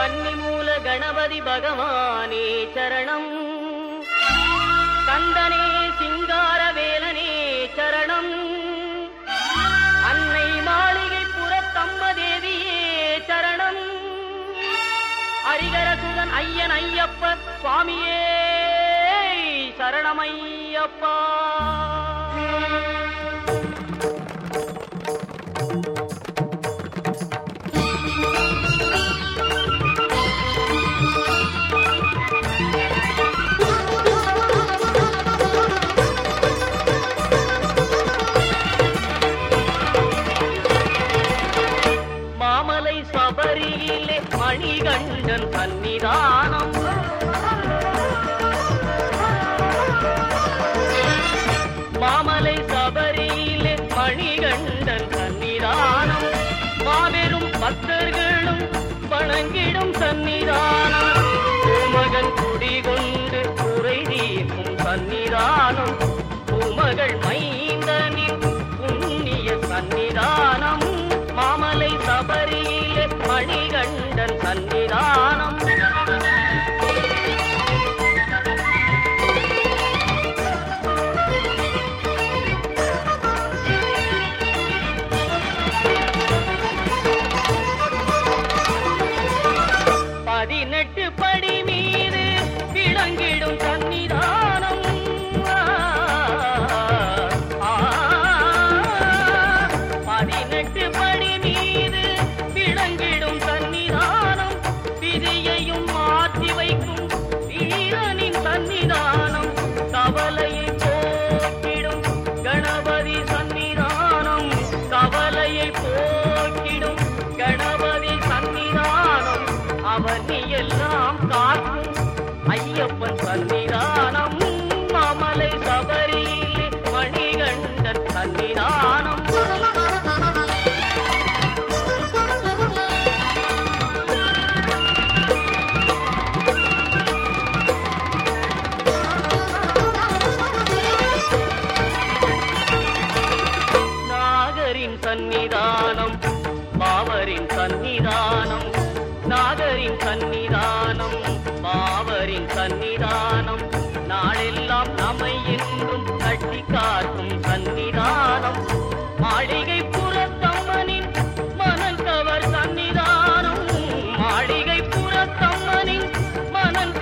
கன்னிமூல கணபதி பகவானே சரணம். கந்தனே சிங்கார வேலனே சரணம். அன்னை மாளிகை புறத்தம்ப தேவியே சரணம். ஹரிகரசுதன் ஐயன் ஐயப்ப சுவாமியே சரணமையப்பா. சபரியிலே மணிகண்டன் சன்னிதானம் மாமலை சபரியிலே மணிகண்டன் சன்னிதானம் மாபெரும் பக்தர்களும் வணங்கிடும் சன்னிதானம் பதினெட்டு படி மீது விளங்கிடும் சன்னிதானம் பதினெட்டு படி மீது விளங்கிடும் சன்னிதானம் விதியையும் மாற்றி வைக்கும் வீரனின் சன்னிதானம் தவள சந்நிதானம். பாவரின் சந்நிதானம். நாகரின் சந்நிதானம். பாவரின் சந்நிதானம். நாளெல்லாம் நம்மை என்றும் கட்டி காக்கும் சந்நிதானம். மாளிகை புறத்தம்மனின் மணல் கவர் சந்நிதானம். மாளிகை புறத்தம்மனின் மணல்